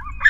Ha